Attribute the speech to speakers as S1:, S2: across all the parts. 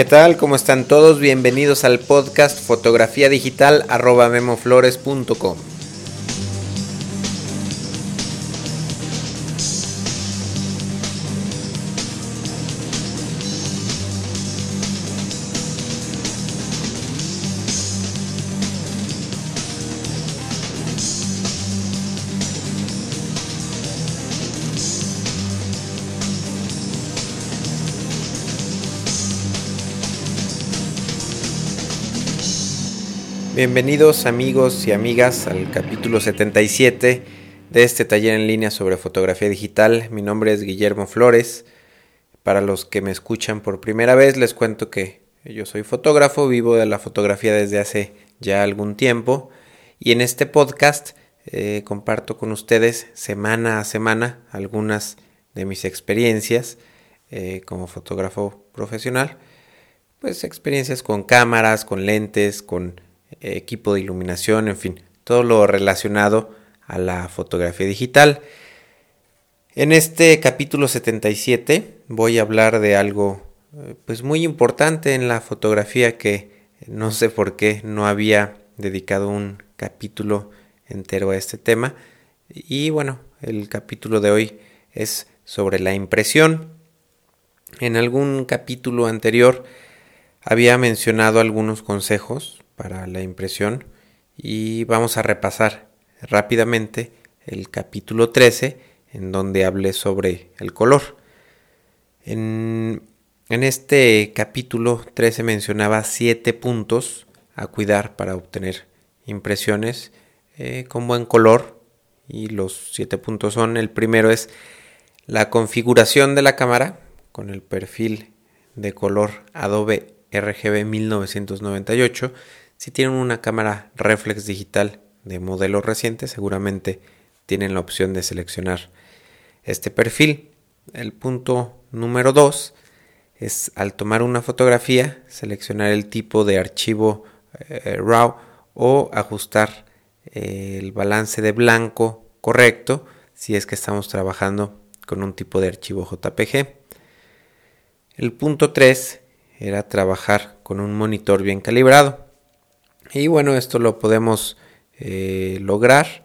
S1: ¿Qué tal? ¿Cómo están todos? Bienvenidos al podcast fotografía digital arroba memoflores.com. Bienvenidos amigos y amigas al capítulo 77 de este taller en línea sobre fotografía digital. Mi nombre es Guillermo Flores. Para los que me escuchan por primera vez les cuento que yo soy fotógrafo, vivo de la fotografía desde hace ya algún tiempo y en este podcast eh, comparto con ustedes semana a semana algunas de mis experiencias eh, como fotógrafo profesional. Pues experiencias con cámaras, con lentes, con equipo de iluminación, en fin, todo lo relacionado a la fotografía digital. En este capítulo 77 voy a hablar de algo eh, pues muy importante en la fotografía que no sé por qué no había dedicado un capítulo entero a este tema y bueno, el capítulo de hoy es sobre la impresión. En algún capítulo anterior había mencionado algunos consejos para la impresión y vamos a repasar rápidamente el capítulo 13 en donde hablé sobre el color. En, este capítulo 13 mencionaba siete puntos a cuidar para obtener impresiones eh, con buen color y los siete puntos son el primero es la configuración de la cámara con el perfil de color Adobe RGB 1998 si tienen una cámara reflex digital de modelo reciente, seguramente tienen la opción de seleccionar este perfil. El punto número 2 es al tomar una fotografía, seleccionar el tipo de archivo eh, RAW o ajustar eh, el balance de blanco correcto si es que estamos trabajando con un tipo de archivo JPG. El punto 3 era trabajar con un monitor bien calibrado. Y bueno, esto lo podemos eh, lograr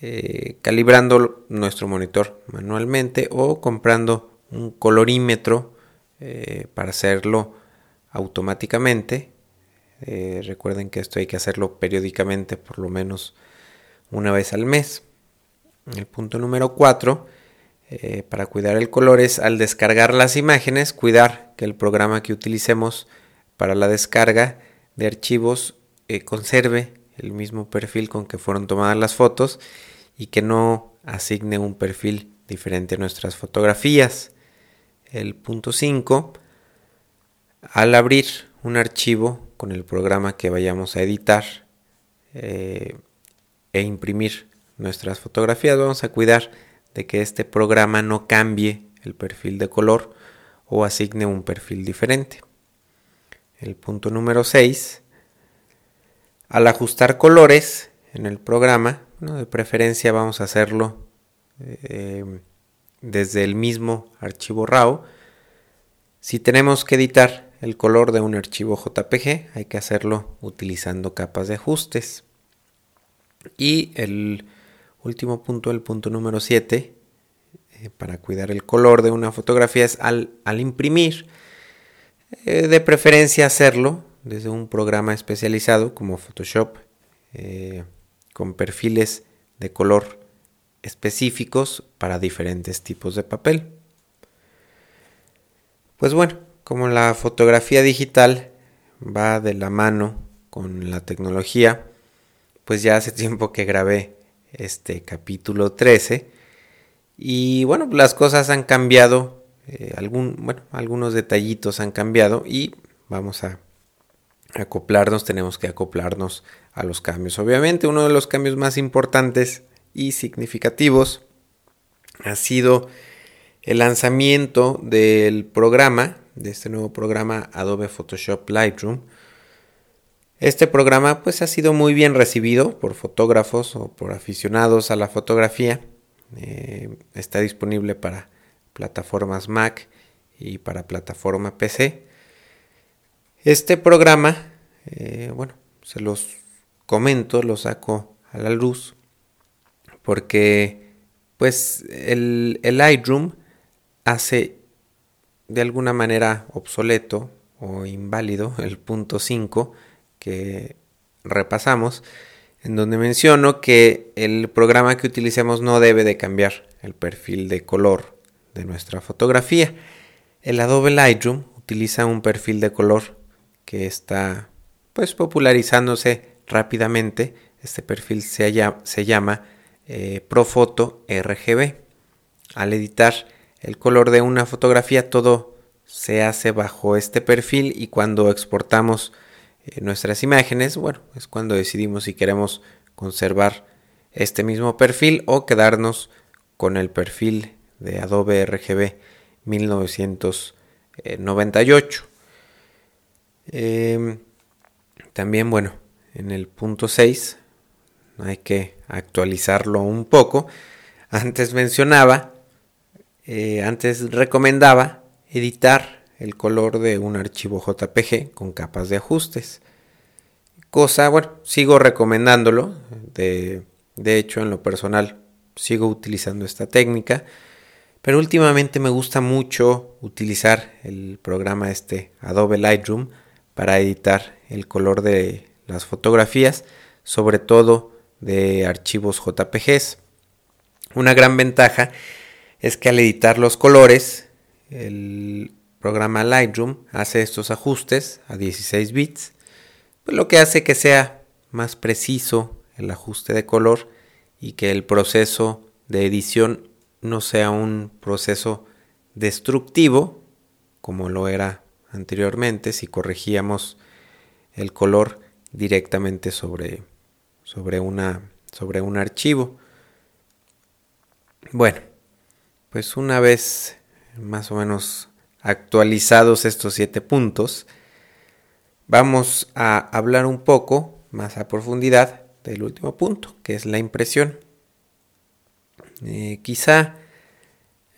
S1: eh, calibrando nuestro monitor manualmente o comprando un colorímetro eh, para hacerlo automáticamente. recuerden que esto hay que hacerlo periódicamente, por lo menos una vez al mes. El punto número 4 para cuidar el color es al descargar las imágenes, cuidar que el programa que utilicemos para la descarga de archivos conserve el mismo perfil con que fueron tomadas las fotos y que no asigne un perfil diferente a nuestras fotografías. El punto 5, al abrir un archivo con el programa que vayamos a editar eh, e imprimir nuestras fotografías, vamos a cuidar de que este programa no cambie el perfil de color o asigne un perfil diferente. El punto número 6 al ajustar colores en el programa, de preferencia vamos a hacerlo eh, desde el mismo archivo RAW. Si tenemos que editar el color de un archivo JPG, hay que hacerlo utilizando capas de ajustes. Y el último punto, el punto número 7, eh, para cuidar el color de una fotografía es al, imprimir, eh, de preferencia hacerlo desde un programa especializado como Photoshop eh, con perfiles de color específicos para diferentes tipos de papel. Pues bueno, como la fotografía digital va de la mano con la tecnología, pues ya hace tiempo que grabé este capítulo 13 y bueno, las cosas han cambiado, eh, algún, bueno, algunos detallitos han cambiado y vamos a acoplarnos, tenemos que acoplarnos a los cambios. Obviamente uno de los cambios más importantes y significativos ha sido el lanzamiento del programa, de este nuevo programa Adobe Photoshop Lightroom. Este programa pues ha sido muy bien recibido por fotógrafos o por aficionados a la fotografía. Eh, está disponible para plataformas Mac y para plataforma PC. Este programa, eh, bueno, se los comento, lo saco a la luz, porque pues el, el Lightroom hace de alguna manera obsoleto o inválido el punto 5 que repasamos, en donde menciono que el programa que utilicemos no debe de cambiar el perfil de color de nuestra fotografía. El Adobe Lightroom utiliza un perfil de color que está pues popularizándose rápidamente. Este perfil se, se llama eh, Profoto RGB. Al editar el color de una fotografía todo se hace bajo este perfil y cuando exportamos eh, nuestras imágenes, bueno, es cuando decidimos si queremos conservar este mismo perfil o quedarnos con el perfil de Adobe RGB 1998. Em, también, bueno, en el punto 6 hay que actualizarlo un poco. Antes mencionaba, eh, antes recomendaba editar el color de un archivo JPG con capas de ajustes. Cosa, bueno, sigo recomendándolo. De, de hecho, en lo personal, sigo utilizando esta técnica. Pero últimamente me gusta mucho utilizar el programa este Adobe Lightroom para editar el color de las fotografías, sobre todo de archivos JPGs. Una gran ventaja es que al editar los colores, el programa Lightroom hace estos ajustes a 16 bits, pues lo que hace que sea más preciso el ajuste de color y que el proceso de edición no sea un proceso destructivo como lo era anteriormente si corregíamos el color directamente sobre, sobre, una, sobre un archivo. Bueno, pues una vez más o menos actualizados estos siete puntos, vamos a hablar un poco más a profundidad del último punto, que es la impresión. Eh, quizá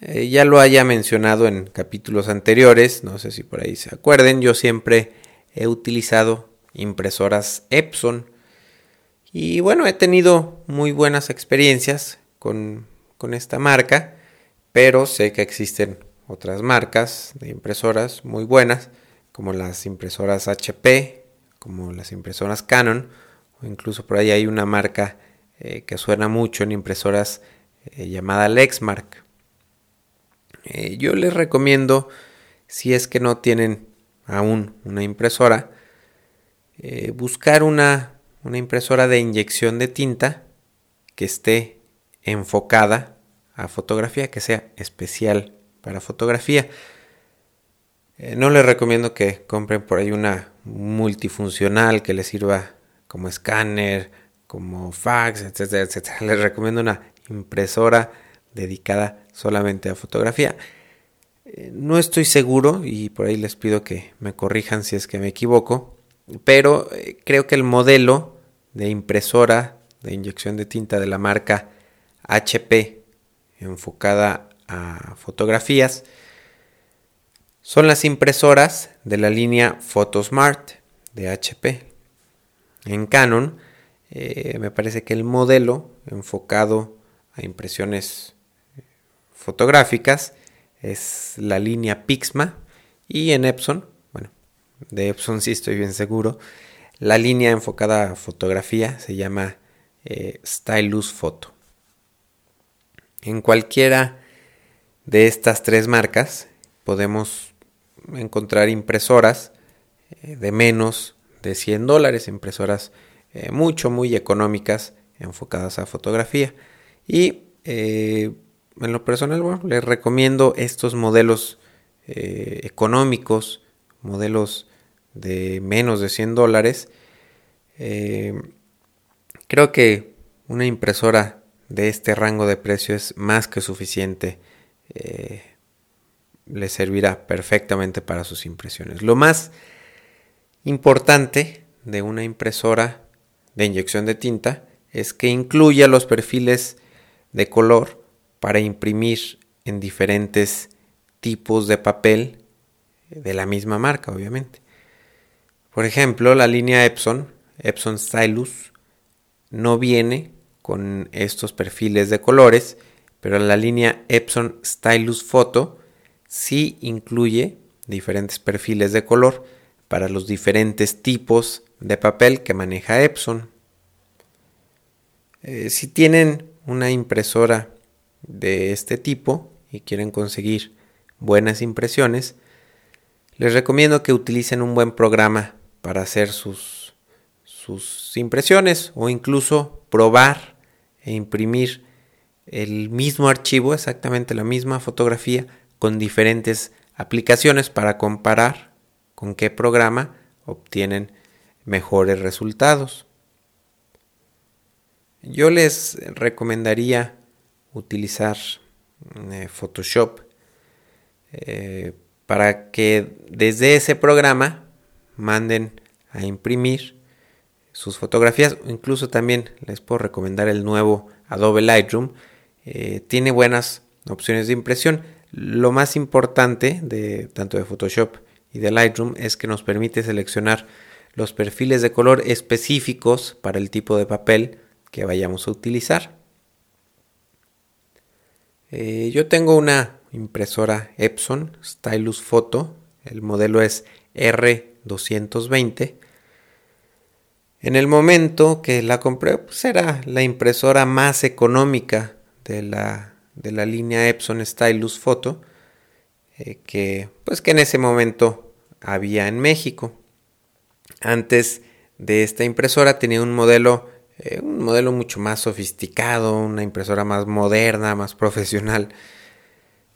S1: eh, ya lo haya mencionado en capítulos anteriores, no sé si por ahí se acuerden, yo siempre he utilizado impresoras Epson y bueno, he tenido muy buenas experiencias con, con esta marca, pero sé que existen otras marcas de impresoras muy buenas, como las impresoras HP, como las impresoras Canon, o incluso por ahí hay una marca eh, que suena mucho en impresoras eh, llamada Lexmark. Eh, yo les recomiendo, si es que no tienen aún una impresora, buscar una, una impresora de inyección de tinta que esté enfocada a fotografía, que sea especial para fotografía. Eh, no les recomiendo que compren por ahí una multifuncional que les sirva como escáner, como fax, etcétera, etcétera. Les recomiendo una impresora dedicada solamente a fotografía. Eh, no estoy seguro y por ahí les pido que me corrijan si es que me equivoco, pero eh, creo que el modelo de impresora de inyección de tinta de la marca HP enfocada a fotografías son las impresoras de la línea PhotoSmart de HP. En Canon eh, me parece que el modelo enfocado a impresiones fotográficas es la línea Pixma y en Epson, bueno, de Epson sí estoy bien seguro, la línea enfocada a fotografía se llama eh, Stylus Photo. En cualquiera de estas tres marcas podemos encontrar impresoras eh, de menos de 100 dólares, impresoras eh, mucho, muy económicas enfocadas a fotografía. Y en lo personal, bueno, les recomiendo estos modelos económicos, modelos de menos de 100 dólares. creo que una impresora de este rango de precio es más que suficiente eh, le servirá perfectamente para sus impresiones. Lo más importante de una impresora de inyección de tinta es que incluya los perfiles de color para imprimir en diferentes tipos de papel de la misma marca, obviamente. Por ejemplo, la línea Epson, Epson Stylus, no viene con estos perfiles de colores, pero la línea Epson Stylus Photo sí incluye diferentes perfiles de color para los diferentes tipos de papel que maneja Epson. Eh, si tienen una impresora de este tipo y quieren conseguir buenas impresiones, les recomiendo que utilicen un buen programa para hacer sus, sus impresiones o incluso probar e imprimir el mismo archivo, exactamente la misma fotografía, con diferentes aplicaciones para comparar con qué programa obtienen mejores resultados. Yo les recomendaría utilizar eh, Photoshop eh, para que desde ese programa manden a imprimir sus fotografías. Incluso también les puedo recomendar el nuevo Adobe Lightroom. Eh, tiene buenas opciones de impresión. Lo más importante de tanto de Photoshop y de Lightroom es que nos permite seleccionar los perfiles de color específicos para el tipo de papel que vayamos a utilizar. Eh, yo tengo una impresora Epson Stylus Photo, el modelo es R220. En el momento que la compré, pues era la impresora más económica de la, de la línea Epson Stylus Photo, eh, que, pues que en ese momento había en México. Antes de esta impresora tenía un modelo, eh, un modelo mucho más sofisticado, una impresora más moderna, más profesional.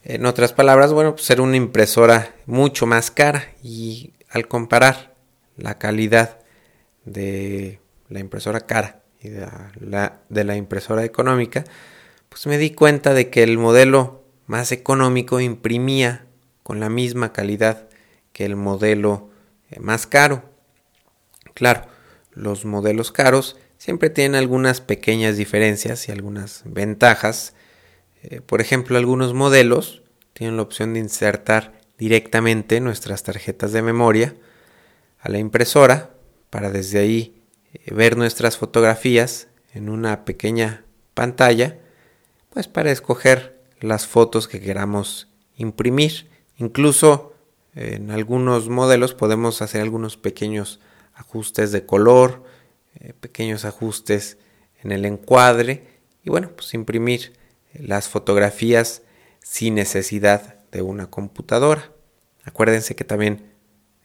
S1: En otras palabras, bueno, pues era una impresora mucho más cara y al comparar la calidad de la impresora cara y de la, de la impresora económica, pues me di cuenta de que el modelo más económico imprimía con la misma calidad que el modelo eh, más caro. Claro, los modelos caros siempre tienen algunas pequeñas diferencias y algunas ventajas. Eh, por ejemplo, algunos modelos tienen la opción de insertar directamente nuestras tarjetas de memoria a la impresora para desde ahí eh, ver nuestras fotografías en una pequeña pantalla, pues para escoger las fotos que queramos imprimir. Incluso en algunos modelos podemos hacer algunos pequeños ajustes de color, eh, pequeños ajustes en el encuadre y bueno, pues imprimir las fotografías sin necesidad de una computadora. Acuérdense que también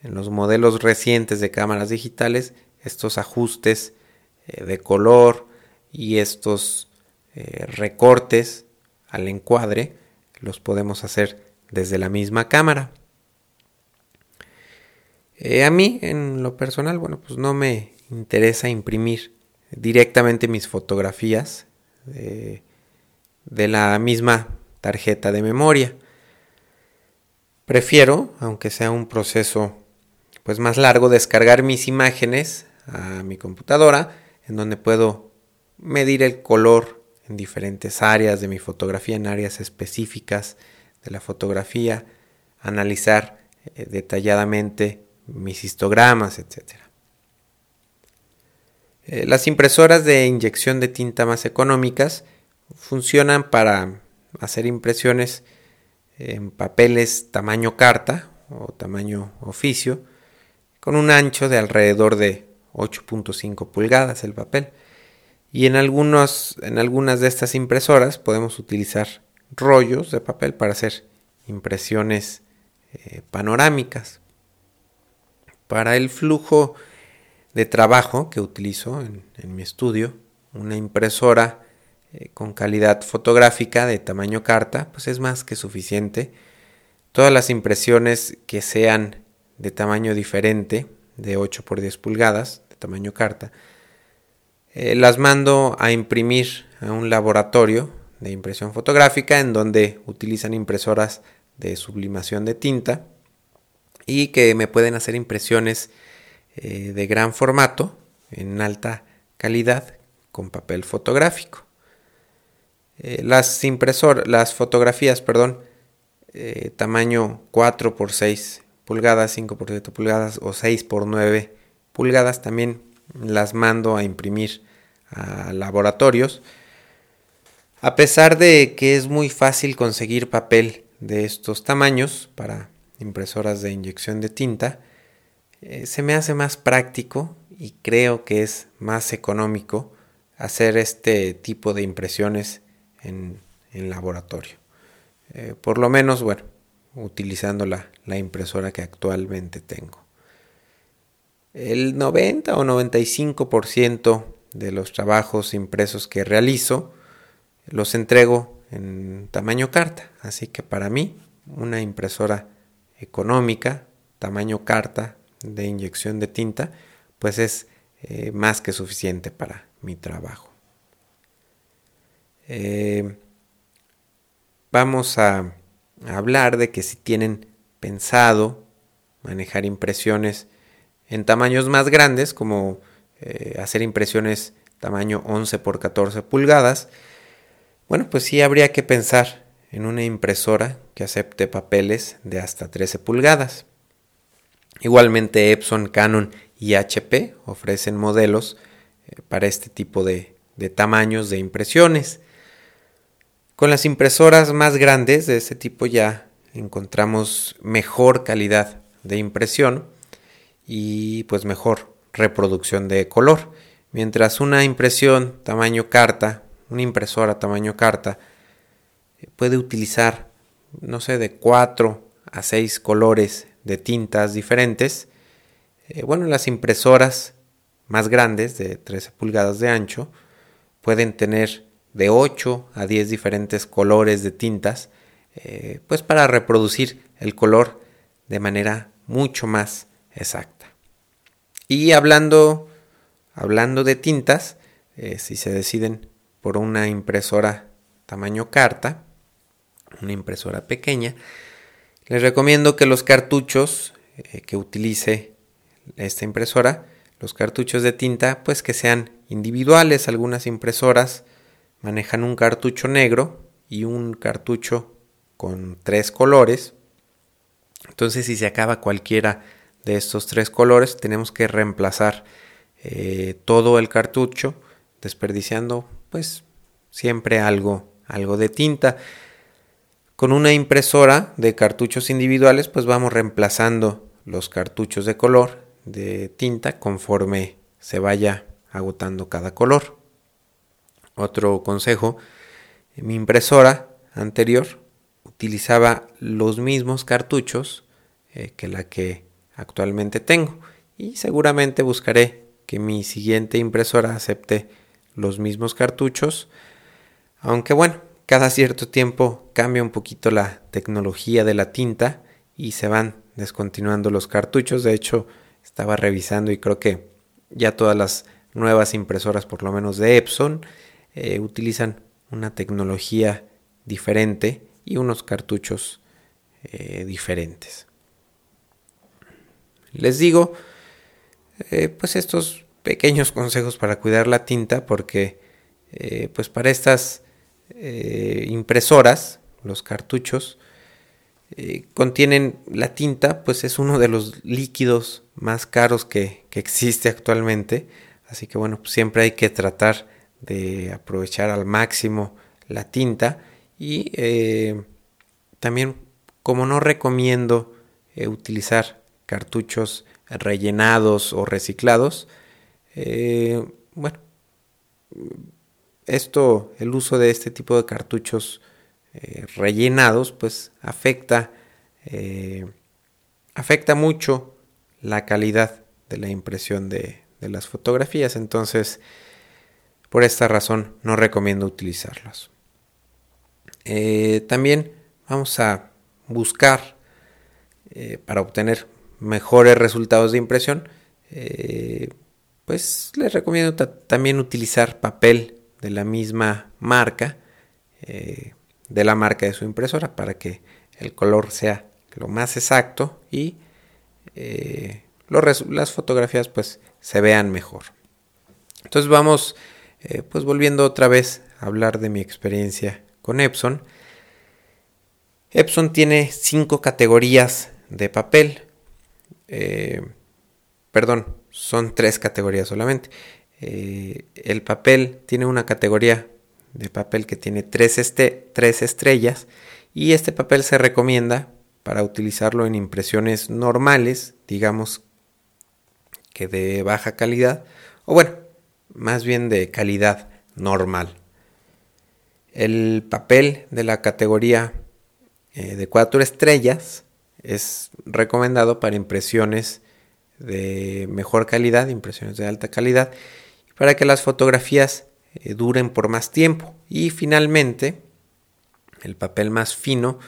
S1: en los modelos recientes de cámaras digitales estos ajustes eh, de color y estos eh, recortes al encuadre los podemos hacer desde la misma cámara. A mí, en lo personal, bueno, pues no me interesa imprimir directamente mis fotografías de, la misma tarjeta de memoria. Prefiero, aunque sea un proceso pues más largo, descargar mis imágenes a mi computadora, en donde puedo medir el color en diferentes áreas de mi fotografía, en áreas específicas de la fotografía, analizar eh, detalladamente mis histogramas, etc. Eh, las impresoras de inyección de tinta más económicas funcionan para hacer impresiones en papeles tamaño carta o tamaño oficio con un ancho de alrededor de 8.5 pulgadas el papel. Y en, algunos, en algunas de estas impresoras podemos utilizar rollos de papel para hacer impresiones eh, panorámicas. Para el flujo de trabajo que utilizo en, mi estudio, una impresora eh, con calidad fotográfica de tamaño carta, pues es más que suficiente. Todas las impresiones que sean de tamaño diferente, de 8 por 10 pulgadas, de tamaño carta, eh, las mando a imprimir a un laboratorio de impresión fotográfica en donde utilizan impresoras de sublimación de tinta y que me pueden hacer impresiones eh, de gran formato en alta calidad con papel fotográfico. Eh, las las fotografías, perdón, eh, tamaño 4 por 6 pulgadas, 5 por 7 pulgadas o 6 por 9 pulgadas también las mando a imprimir a laboratorios. A pesar de que es muy fácil conseguir papel de estos tamaños para impresoras de inyección de tinta, eh, se me hace más práctico y creo que es más económico hacer este tipo de impresiones en, laboratorio. Eh, por lo menos, bueno, utilizando la, la impresora que actualmente tengo. El 90 o 95% de los trabajos impresos que realizo los entrego en tamaño carta. Así que para mí una impresora económica, tamaño carta de inyección de tinta, pues es eh, más que suficiente para mi trabajo. Eh, vamos a, hablar de que si tienen pensado manejar impresiones en tamaños más grandes, como eh, hacer impresiones tamaño 11 por 14 pulgadas, bueno, pues sí habría que pensar en una impresora que acepte papeles de hasta 13 pulgadas. Igualmente Epson, Canon y HP ofrecen modelos eh, para este tipo de, tamaños de impresiones. Con las impresoras más grandes de este tipo ya encontramos mejor calidad de impresión y pues mejor reproducción de color. Mientras una impresión tamaño carta, una impresora tamaño carta, eh, puede utilizar, no sé, de 4 a 6 colores de tintas diferentes. Eh, bueno, las impresoras más grandes, de 13 pulgadas de ancho, pueden tener de 8 a 10 diferentes colores de tintas, eh, pues para reproducir el color de manera mucho más exacta. Y hablando, hablando de tintas, eh, si se deciden por una impresora tamaño carta, una impresora pequeña, les recomiendo que los cartuchos eh, que utilice esta impresora, los cartuchos de tinta, pues que sean individuales. Algunas impresoras manejan un cartucho negro y un cartucho con tres colores. Entonces si se acaba cualquiera de estos tres colores tenemos que reemplazar eh, todo el cartucho desperdiciando pues siempre algo algo de tinta con una impresora de cartuchos individuales pues vamos reemplazando los cartuchos de color de tinta conforme se vaya agotando cada color. Otro consejo mi impresora anterior utilizaba los mismos cartuchos eh, que la que actualmente tengo. Y seguramente buscaré que mi siguiente impresora acepte los mismos cartuchos aunque bueno cada cierto tiempo cambia un poquito la tecnología de la tinta y se van descontinuando los cartuchos. De hecho estaba revisando y creo que ya todas las nuevas impresoras por lo menos de Epson eh, utilizan una tecnología diferente y unos cartuchos eh, diferentes. Les digo, eh, pues estos pequeños consejos para cuidar la tinta, porque pues para estas eh, impresoras, los cartuchos, contienen la tinta, pues es uno de los líquidos más caros que, existe actualmente. Así que bueno, pues siempre hay que tratar de aprovechar al máximo la tinta y también como no recomiendo utilizar cartuchos rellenados o reciclados. Eh, bueno, esto, el uso de este tipo de cartuchos eh, rellenados, pues afecta, eh, afecta mucho la calidad de la impresión de, las fotografías. Entonces, por esta razón, no recomiendo utilizarlos. también vamos a buscar para obtener mejores resultados de impresión, eh, pues les recomiendo también utilizar papel de la misma marca, eh, de la marca de su impresora, para que el color sea lo más exacto y eh, las fotografías pues se vean mejor. Entonces vamos pues volviendo otra vez a hablar de mi experiencia con Epson. Epson tiene cinco categorías de papel. Eh, perdón, son tres categorías solamente. Eh, el papel tiene una categoría de papel que tiene tres, este, tres estrellas y este papel se recomienda para utilizarlo en impresiones normales, digamos que de baja calidad, o bueno, más bien de calidad normal. El papel de la categoría eh, de cuatro estrellas es recomendado para impresiones de mejor calidad, impresiones de alta calidad, para que las fotografías eh, duren por más tiempo. Y finalmente, el papel más fino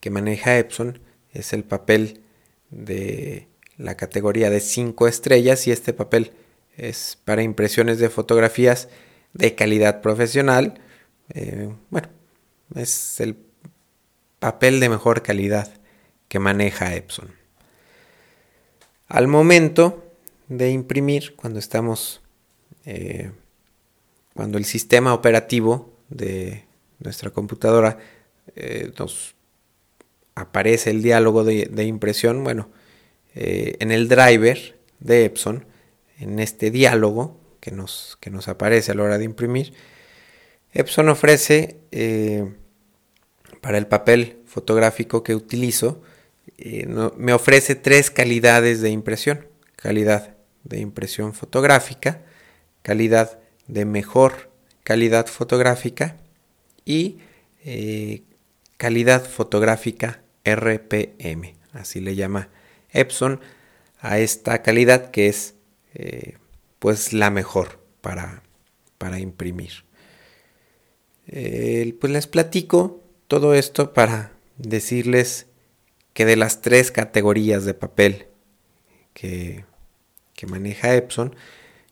S1: que maneja Epson es el papel de la categoría de 5 estrellas y este papel es para impresiones de fotografías de calidad profesional. Eh, bueno, es el papel de mejor calidad que maneja Epson. Al momento de imprimir, cuando estamos, eh, cuando el sistema operativo de nuestra computadora eh, nos aparece el diálogo de, impresión, bueno, eh, en el driver de Epson, en este diálogo que nos, que nos aparece a la hora de imprimir, Epson ofrece para el papel fotográfico que utilizo, me ofrece tres calidades de impresión. Calidad de impresión fotográfica, calidad de mejor calidad fotográfica y eh, calidad fotográfica RPM, así le llama Epson a esta calidad que es eh, pues la mejor para, para imprimir. pues les platico todo esto para decirles que de las tres categorías de papel que, que maneja Epson,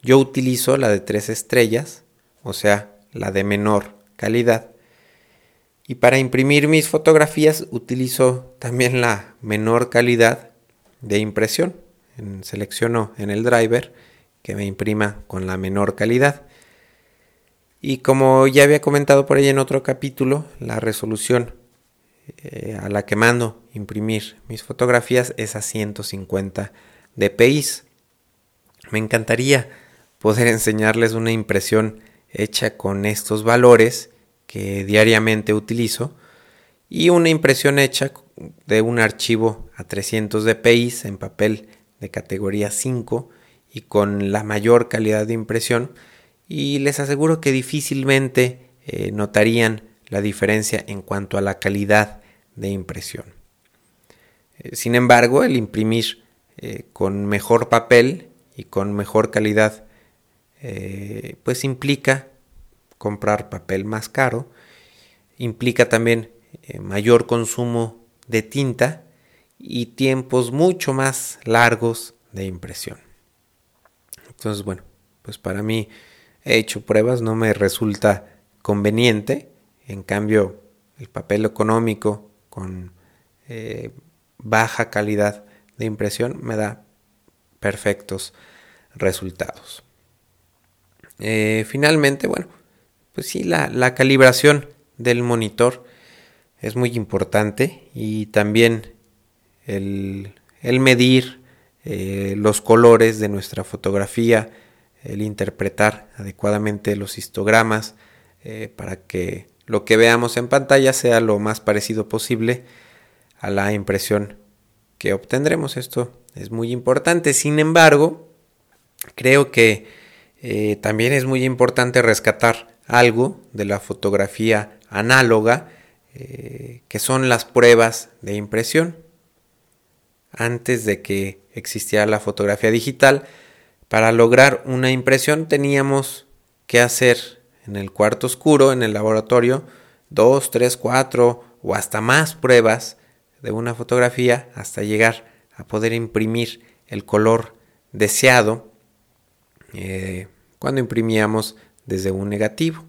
S1: yo utilizo la de tres estrellas, o sea, la de menor calidad. Y para imprimir mis fotografías utilizo también la menor calidad de impresión. selecciono en el driver que me imprima con la menor calidad. Y como ya había comentado por ahí en otro capítulo, la resolución eh, a la que mando imprimir mis fotografías es a 150 dpi. Me encantaría poder enseñarles una impresión hecha con estos valores que diariamente utilizo y una impresión hecha de un archivo a 300 dpi en papel de categoría 5 y con la mayor calidad de impresión y les aseguro que difícilmente eh, notarían la diferencia en cuanto a la calidad de impresión. Eh, sin embargo, el imprimir eh, con mejor papel y con mejor calidad, pues implica comprar papel más caro, implica también mayor consumo de tinta y tiempos mucho más largos de impresión. Entonces, bueno, pues para mí he hecho pruebas, no me resulta conveniente. En cambio, el papel económico con eh, baja calidad de impresión me da perfectos resultados. Eh, finalmente, bueno, pues sí, la, calibración del monitor es muy importante y también el, medir eh, los colores de nuestra fotografía, el interpretar adecuadamente los histogramas eh, para que lo que veamos en pantalla sea lo más parecido posible a la impresión que obtendremos. Esto es muy importante. Sin embargo, creo que eh, también es muy importante rescatar algo de la fotografía análoga, eh, que son las pruebas de impresión. Antes de que existiera la fotografía digital, para lograr una impresión teníamos que hacer en el cuarto oscuro, en el laboratorio, dos, tres, cuatro o hasta más pruebas de una fotografía hasta llegar a poder imprimir el color deseado eh, cuando imprimíamos desde un negativo.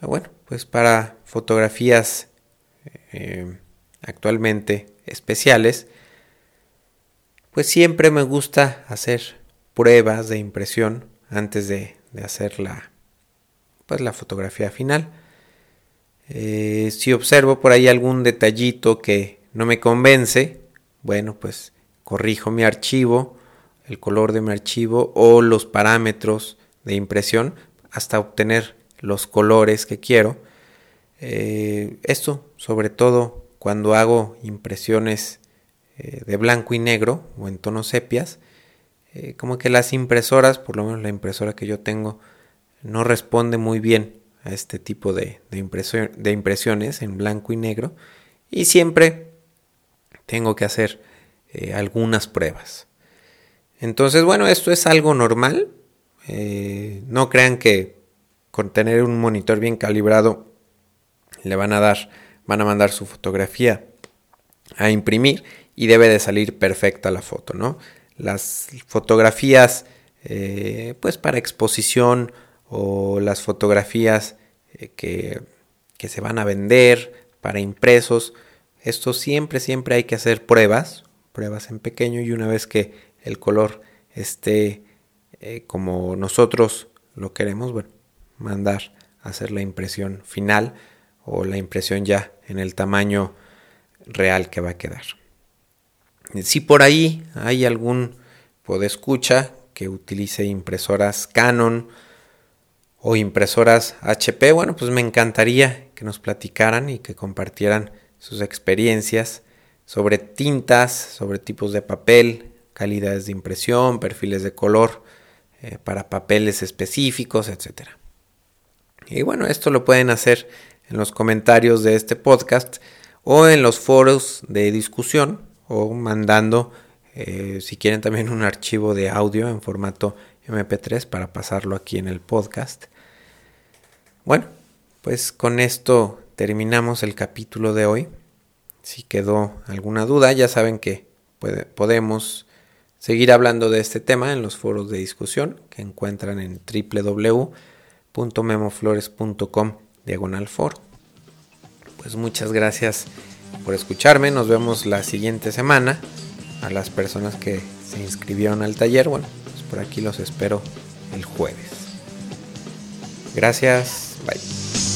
S1: Ah, bueno, pues para fotografías eh, actualmente especiales, pues siempre me gusta hacer pruebas de impresión antes de, hacer la, pues la fotografía final. Eh, si observo por ahí algún detallito que no me convence, bueno, pues corrijo mi archivo, el color de mi archivo o los parámetros de impresión hasta obtener los colores que quiero. Eh, esto sobre todo cuando hago impresiones eh, de blanco y negro o en tonos sepias, eh, como que las impresoras, por lo menos la impresora que yo tengo, no responde muy bien a este tipo de, de impresiones en blanco y negro y siempre tengo que hacer algunas pruebas. Entonces, bueno, esto es algo normal. no crean que con tener un monitor bien calibrado le van a dar, van a mandar su fotografía a imprimir y debe de salir perfecta la foto, ¿no? Las fotografías, eh, pues para exposición o las fotografías eh, que, que se van a vender para impresos, esto siempre, siempre hay que hacer pruebas, pruebas en pequeño y una vez que el color esté eh, como nosotros lo queremos, bueno, mandar a hacer la impresión final o la impresión ya en el tamaño real que va a quedar. Si por ahí hay algún podescucha que utilice impresoras Canon o impresoras HP, bueno, pues me encantaría que nos platicaran y que compartieran sus experiencias sobre tintas, sobre tipos de papel, calidades de impresión, perfiles de color eh, para papeles específicos, etc. Y bueno, esto lo pueden hacer en los comentarios de este podcast o en los foros de discusión o mandando eh, si quieren también un archivo de audio en formato MP3 para pasarlo aquí en el podcast. Bueno, pues con esto terminamos el capítulo de hoy. Si quedó alguna duda, ya saben que podemos seguir hablando de este tema en los foros de discusión que encuentran en www.memoflores.com diagonal foro. Pues muchas gracias por escucharme. Nos vemos la siguiente semana. A las personas que se inscribieron al taller, bueno, pues por aquí los espero el jueves. Gracias. Bye.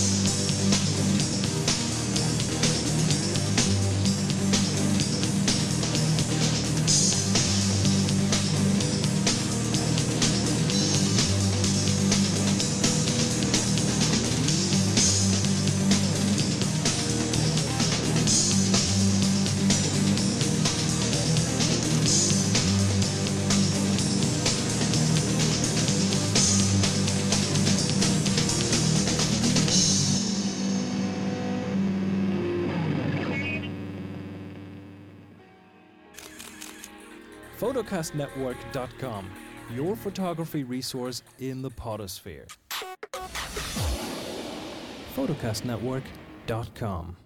S2: photocastnetwork.com, your photography resource in the potosphere. photocastnetwork.com